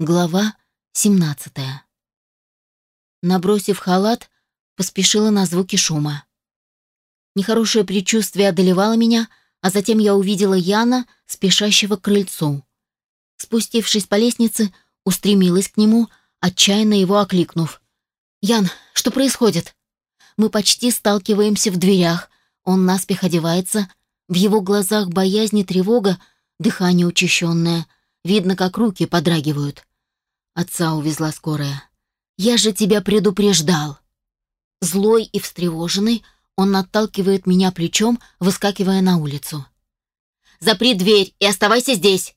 Глава 17. Набросив халат, поспешила на звуки шума. Нехорошее предчувствие одолевало меня, а затем я увидела Яна, спешащего к крыльцу. Спустившись по лестнице, устремилась к нему, отчаянно его окликнув. «Ян, что происходит?» Мы почти сталкиваемся в дверях. Он наспех одевается. В его глазах боязнь и тревога, дыхание учащенное. Видно, как руки подрагивают. Отца увезла скорая. «Я же тебя предупреждал!» Злой и встревоженный, он отталкивает меня плечом, выскакивая на улицу. «Запри дверь и оставайся здесь!»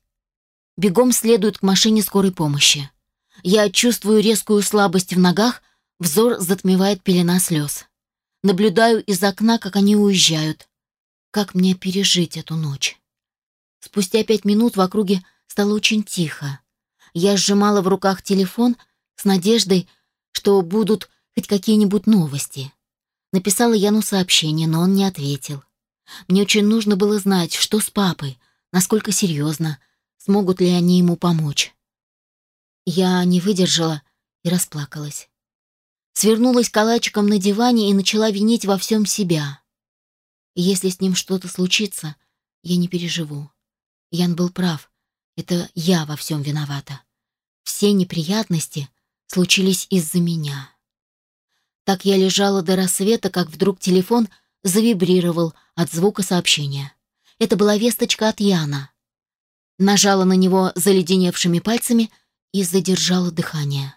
Бегом следует к машине скорой помощи. Я чувствую резкую слабость в ногах, взор затмевает пелена слез. Наблюдаю из окна, как они уезжают. Как мне пережить эту ночь? Спустя пять минут в округе стало очень тихо. Я сжимала в руках телефон с надеждой, что будут хоть какие-нибудь новости. Написала Яну сообщение, но он не ответил. Мне очень нужно было знать, что с папой, насколько серьезно, смогут ли они ему помочь. Я не выдержала и расплакалась. Свернулась калачиком на диване и начала винить во всем себя. если с ним что-то случится, я не переживу. Ян был прав. Это я во всем виновата. Все неприятности случились из-за меня. Так я лежала до рассвета, как вдруг телефон завибрировал от звука сообщения. Это была весточка от Яна. Нажала на него заледеневшими пальцами и задержала дыхание.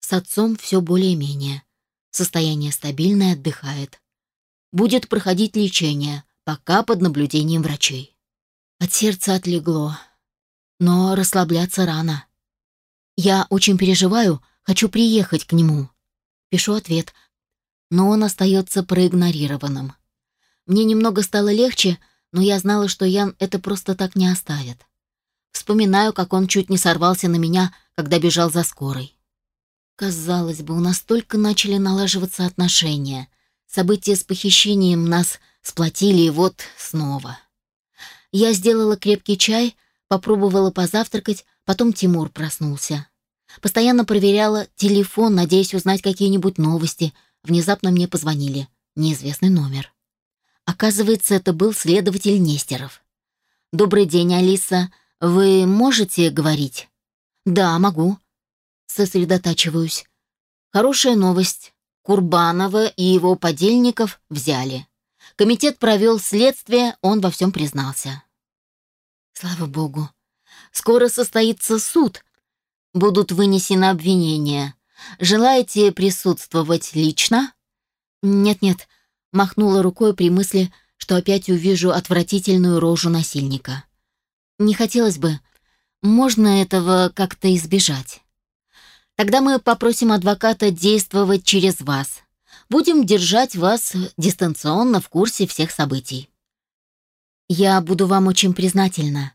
С отцом все более-менее. Состояние стабильное, отдыхает. Будет проходить лечение, пока под наблюдением врачей. От сердца отлегло. Но расслабляться рано. Я очень переживаю, хочу приехать к нему. Пишу ответ, но он остается проигнорированным. Мне немного стало легче, но я знала, что Ян это просто так не оставит. Вспоминаю, как он чуть не сорвался на меня, когда бежал за скорой. Казалось бы, у нас только начали налаживаться отношения. События с похищением нас сплотили, и вот снова. Я сделала крепкий чай, попробовала позавтракать, потом Тимур проснулся. Постоянно проверяла телефон, надеясь узнать какие-нибудь новости. Внезапно мне позвонили. Неизвестный номер. Оказывается, это был следователь Нестеров. «Добрый день, Алиса. Вы можете говорить?» «Да, могу». Сосредотачиваюсь. Хорошая новость. Курбанова и его подельников взяли. Комитет провел следствие, он во всем признался. Слава богу. Скоро состоится суд, будут вынесены обвинения. Желаете присутствовать лично? Нет-нет, махнула рукой при мысли, что опять увижу отвратительную рожу насильника. Не хотелось бы. Можно этого как-то избежать. Тогда мы попросим адвоката действовать через вас. Будем держать вас дистанционно в курсе всех событий. Я буду вам очень признательна.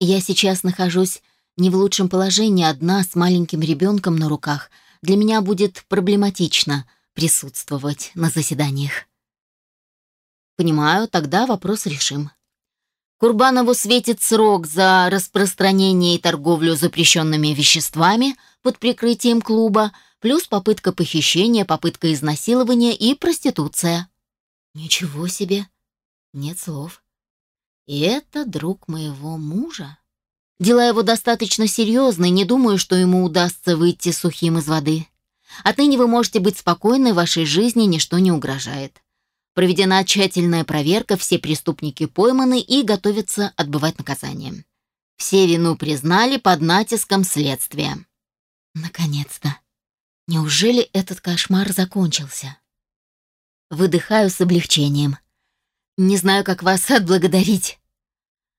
Я сейчас нахожусь не в лучшем положении одна с маленьким ребенком на руках. Для меня будет проблематично присутствовать на заседаниях. Понимаю, тогда вопрос решим. Курбанову светит срок за распространение и торговлю запрещенными веществами под прикрытием клуба, плюс попытка похищения, попытка изнасилования и проституция. Ничего себе. Нет слов. И это друг моего мужа. Дела его достаточно серьезные, не думаю, что ему удастся выйти сухим из воды. Отныне вы можете быть спокойны, вашей жизни ничто не угрожает. Проведена тщательная проверка, все преступники пойманы и готовятся отбывать наказание. Все вину признали под натиском следствия. Наконец-то. Неужели этот кошмар закончился? Выдыхаю с облегчением. Не знаю, как вас отблагодарить.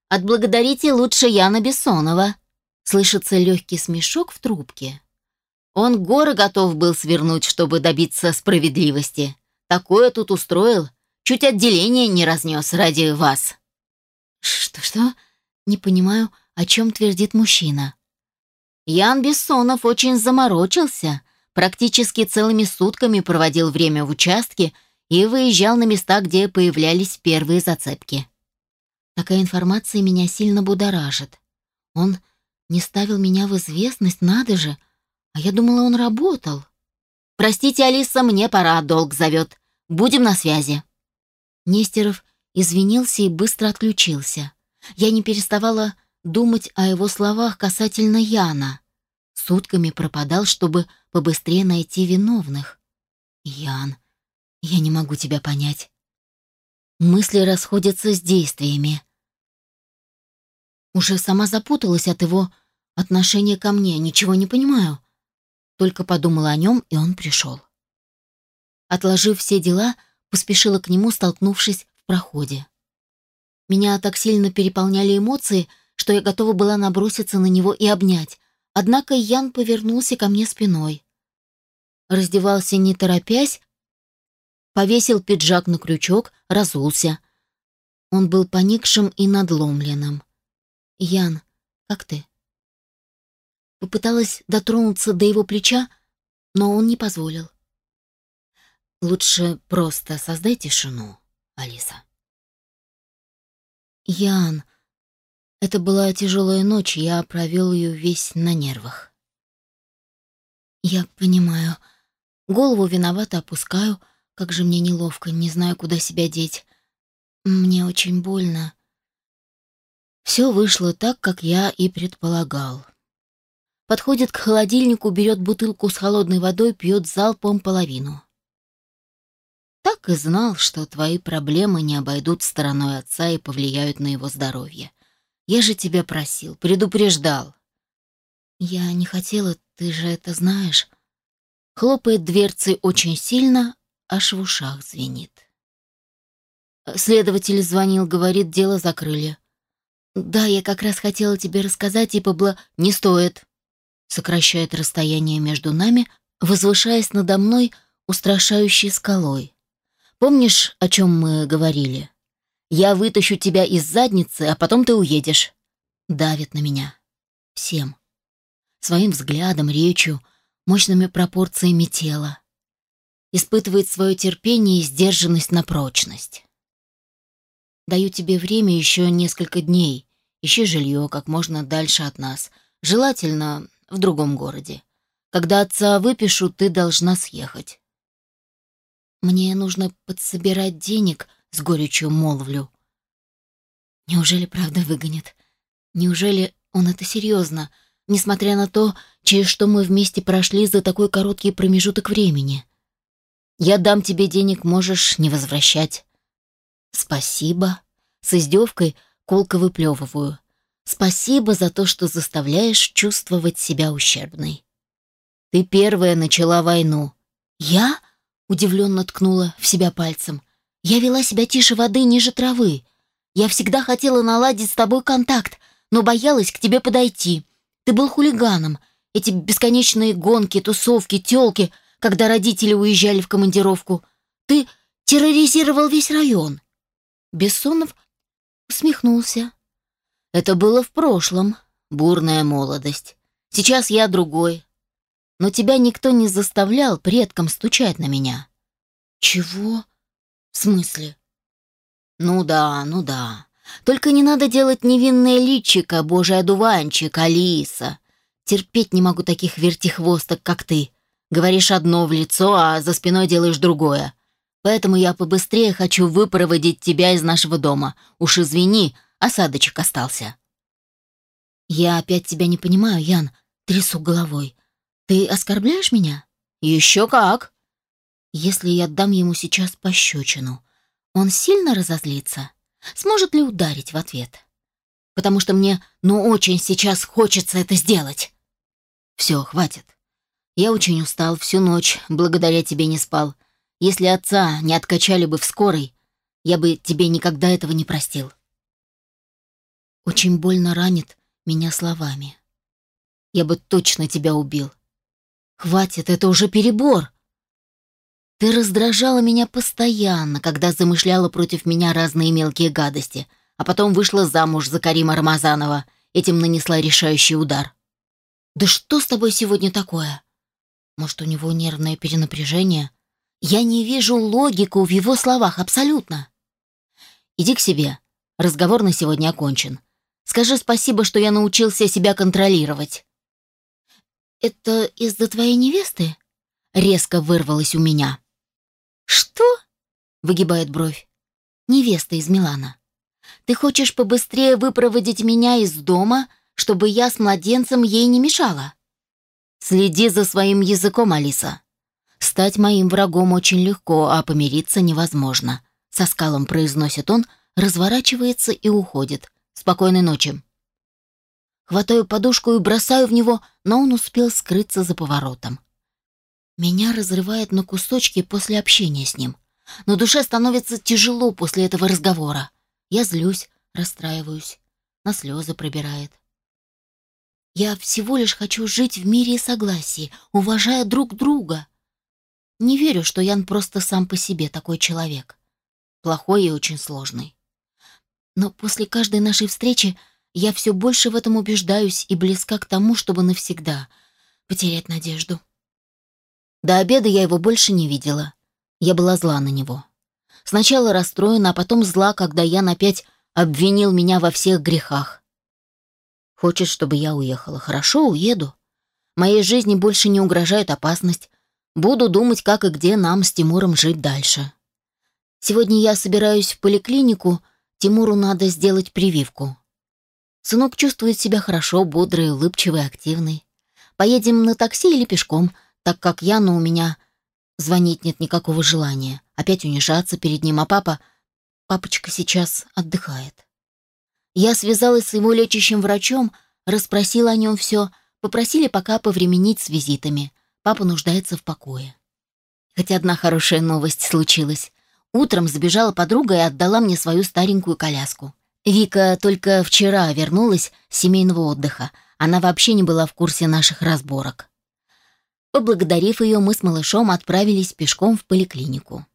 Отблагодарите лучше Яна Бессонова. Слышится легкий смешок в трубке. Он горы готов был свернуть, чтобы добиться справедливости. Такое тут устроил. Чуть отделение не разнес ради вас. Что-что? Не понимаю, о чем твердит мужчина. Ян Бессонов очень заморочился. Практически целыми сутками проводил время в участке и выезжал на места, где появлялись первые зацепки. Такая информация меня сильно будоражит. Он Не ставил меня в известность, надо же. А я думала, он работал. «Простите, Алиса, мне пора, долг зовет. Будем на связи». Нестеров извинился и быстро отключился. Я не переставала думать о его словах касательно Яна. Сутками пропадал, чтобы побыстрее найти виновных. Ян, я не могу тебя понять. Мысли расходятся с действиями. Уже сама запуталась от его отношения ко мне, ничего не понимаю. Только подумала о нем, и он пришел. Отложив все дела, поспешила к нему, столкнувшись в проходе. Меня так сильно переполняли эмоции, что я готова была наброситься на него и обнять, однако Ян повернулся ко мне спиной. Раздевался не торопясь, повесил пиджак на крючок, разулся. Он был поникшим и надломленным. «Ян, как ты?» Попыталась дотронуться до его плеча, но он не позволил. «Лучше просто создай тишину, Алиса». «Ян, это была тяжелая ночь, я провел ее весь на нервах». «Я понимаю. Голову виновато опускаю, — как же мне неловко, не знаю, куда себя деть. Мне очень больно. Все вышло так, как я и предполагал. Подходит к холодильнику, берет бутылку с холодной водой, пьет залпом половину. Так и знал, что твои проблемы не обойдут стороной отца и повлияют на его здоровье. Я же тебя просил, предупреждал. Я не хотела, ты же это знаешь. Хлопает дверцей очень сильно, аж в ушах звенит. Следователь звонил, говорит, дело закрыли. Да, я как раз хотела тебе рассказать и побла... Не стоит. Сокращает расстояние между нами, возвышаясь надо мной устрашающей скалой. Помнишь, о чем мы говорили? Я вытащу тебя из задницы, а потом ты уедешь. Давит на меня. Всем. Своим взглядом, речью, мощными пропорциями тела испытывает свое терпение и сдержанность на прочность. Даю тебе время еще несколько дней. Ищи жилье как можно дальше от нас. Желательно в другом городе. Когда отца выпишу, ты должна съехать. Мне нужно подсобирать денег, с горечью молвлю. Неужели правда выгонит? Неужели он это серьезно, несмотря на то, через что мы вместе прошли за такой короткий промежуток времени? Я дам тебе денег, можешь не возвращать. Спасибо. С издевкой колко выплевываю. Спасибо за то, что заставляешь чувствовать себя ущербной. Ты первая начала войну. Я? Удивленно ткнула в себя пальцем. Я вела себя тише воды, ниже травы. Я всегда хотела наладить с тобой контакт, но боялась к тебе подойти. Ты был хулиганом. Эти бесконечные гонки, тусовки, тёлки — когда родители уезжали в командировку. Ты терроризировал весь район. Бессонов усмехнулся. Это было в прошлом, бурная молодость. Сейчас я другой. Но тебя никто не заставлял предкам стучать на меня. Чего? В смысле? Ну да, ну да. Только не надо делать невинное личико, божий одуванчик, Алиса. Терпеть не могу таких вертихвосток, как ты. Говоришь одно в лицо, а за спиной делаешь другое. Поэтому я побыстрее хочу выпроводить тебя из нашего дома. Уж извини, осадочек остался». «Я опять тебя не понимаю, Ян», — трясу головой. «Ты оскорбляешь меня?» «Еще как!» «Если я дам ему сейчас пощечину, он сильно разозлится? Сможет ли ударить в ответ?» «Потому что мне, ну, очень сейчас хочется это сделать». «Все, хватит. Я очень устал, всю ночь благодаря тебе не спал. Если отца не откачали бы в скорой, я бы тебе никогда этого не простил. Очень больно ранит меня словами. Я бы точно тебя убил. Хватит, это уже перебор. Ты раздражала меня постоянно, когда замышляла против меня разные мелкие гадости, а потом вышла замуж за Карима Рамазанова, этим нанесла решающий удар. Да что с тобой сегодня такое? Может, у него нервное перенапряжение? Я не вижу логику в его словах абсолютно. Иди к себе. Разговор на сегодня окончен. Скажи спасибо, что я научился себя контролировать». «Это из-за твоей невесты?» Резко вырвалось у меня. «Что?» — выгибает бровь. «Невеста из Милана. Ты хочешь побыстрее выпроводить меня из дома, чтобы я с младенцем ей не мешала?» «Следи за своим языком, Алиса. Стать моим врагом очень легко, а помириться невозможно», — со скалом произносит он, разворачивается и уходит. «Спокойной ночи». Хватаю подушку и бросаю в него, но он успел скрыться за поворотом. Меня разрывает на кусочки после общения с ним. На душе становится тяжело после этого разговора. Я злюсь, расстраиваюсь, на слезы пробирает. Я всего лишь хочу жить в мире и согласии, уважая друг друга. Не верю, что Ян просто сам по себе такой человек. Плохой и очень сложный. Но после каждой нашей встречи я все больше в этом убеждаюсь и близка к тому, чтобы навсегда потерять надежду. До обеда я его больше не видела. Я была зла на него. Сначала расстроена, а потом зла, когда Ян опять обвинил меня во всех грехах. Хочет, чтобы я уехала. Хорошо, уеду. Моей жизни больше не угрожает опасность. Буду думать, как и где нам с Тимуром жить дальше. Сегодня я собираюсь в поликлинику, Тимуру надо сделать прививку. Сынок чувствует себя хорошо, бодрый, улыбчивый, активный. Поедем на такси или пешком, так как Яну у меня звонить нет никакого желания. Опять унижаться перед ним, а папа... Папочка сейчас отдыхает. Я связалась с его лечащим врачом, расспросила о нем все, попросили пока повременить с визитами. Папа нуждается в покое. Хотя одна хорошая новость случилась. Утром забежала подруга и отдала мне свою старенькую коляску. Вика только вчера вернулась с семейного отдыха. Она вообще не была в курсе наших разборок. Поблагодарив ее, мы с малышом отправились пешком в поликлинику.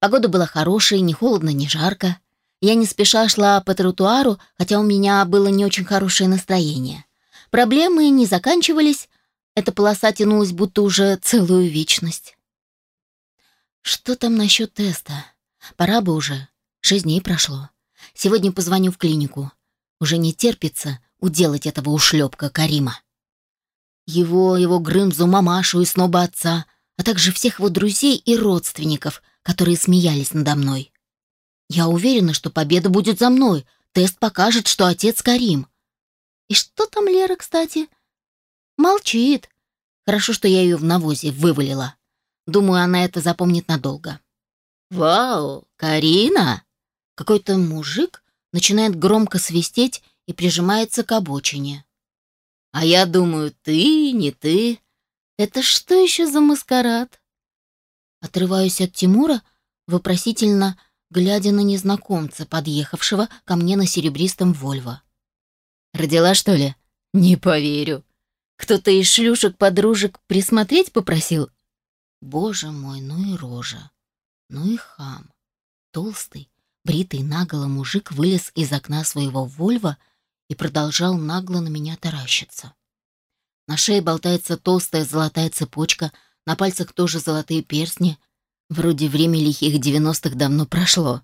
Погода была хорошая, ни холодно, ни жарко. Я не спеша шла по тротуару, хотя у меня было не очень хорошее настроение. Проблемы не заканчивались, эта полоса тянулась будто уже целую вечность. Что там насчет теста? Пора бы уже. Шесть дней прошло. Сегодня позвоню в клинику. Уже не терпится уделать этого ушлепка Карима. Его, его Грымзу, мамашу и сноба отца, а также всех его друзей и родственников, которые смеялись надо мной. Я уверена, что победа будет за мной. Тест покажет, что отец Карим. И что там Лера, кстати? Молчит. Хорошо, что я ее в навозе вывалила. Думаю, она это запомнит надолго. «Вау, Карина!» Какой-то мужик начинает громко свистеть и прижимается к обочине. А я думаю, ты, не ты. Это что еще за маскарад? Отрываюсь от Тимура, вопросительно глядя на незнакомца, подъехавшего ко мне на серебристом Вольво. Родила, что ли? Не поверю. Кто-то из шлюшек-подружек присмотреть попросил? Боже мой, ну и рожа. Ну и хам. Толстый, бритый наголо мужик вылез из окна своего Вольва и продолжал нагло на меня таращиться. На шее болтается толстая золотая цепочка, на пальцах тоже золотые перстни. Вроде время лихих девяностых давно прошло.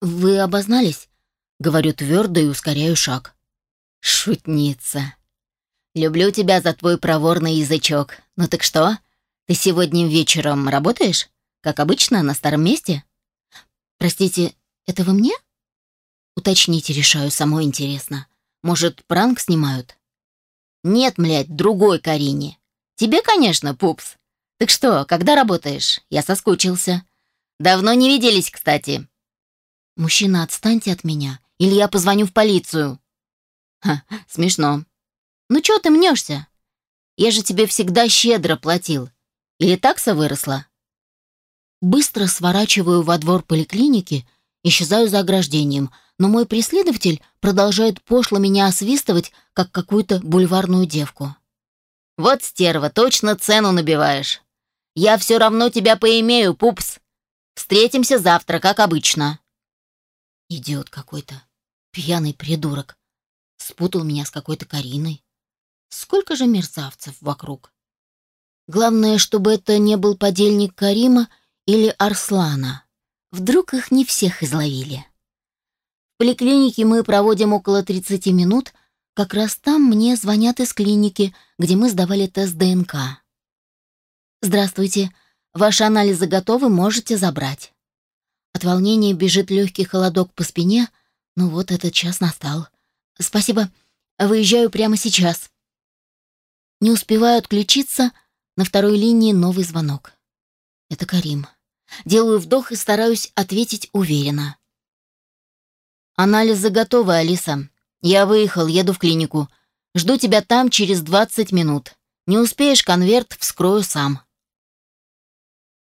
«Вы обознались?» — говорю твердо и ускоряю шаг. «Шутница. Люблю тебя за твой проворный язычок. Ну так что, ты сегодня вечером работаешь? Как обычно, на старом месте?» «Простите, это вы мне?» Уточните, решаю, самой интересно. Может, пранк снимают? Нет, млядь, другой Карине. Тебе, конечно, пупс. Так что, когда работаешь? Я соскучился. Давно не виделись, кстати. Мужчина, отстаньте от меня, или я позвоню в полицию. Ха, смешно. Ну чё ты мнешься? Я же тебе всегда щедро платил. Или такса выросла? Быстро сворачиваю во двор поликлиники, исчезаю за ограждением — но мой преследователь продолжает пошло меня освистывать, как какую-то бульварную девку. «Вот стерва, точно цену набиваешь. Я все равно тебя поимею, пупс. Встретимся завтра, как обычно». Идиот какой-то, пьяный придурок. Спутал меня с какой-то Кариной. Сколько же мерзавцев вокруг. Главное, чтобы это не был подельник Карима или Арслана. Вдруг их не всех изловили. В поликлинике мы проводим около 30 минут. Как раз там мне звонят из клиники, где мы сдавали тест ДНК. «Здравствуйте. Ваши анализы готовы, можете забрать». От волнения бежит легкий холодок по спине. Ну вот этот час настал. «Спасибо. Выезжаю прямо сейчас». Не успеваю отключиться, на второй линии новый звонок. Это Карим. Делаю вдох и стараюсь ответить уверенно. «Анализы готовы, Алиса. Я выехал, еду в клинику. Жду тебя там через 20 минут. Не успеешь, конверт вскрою сам».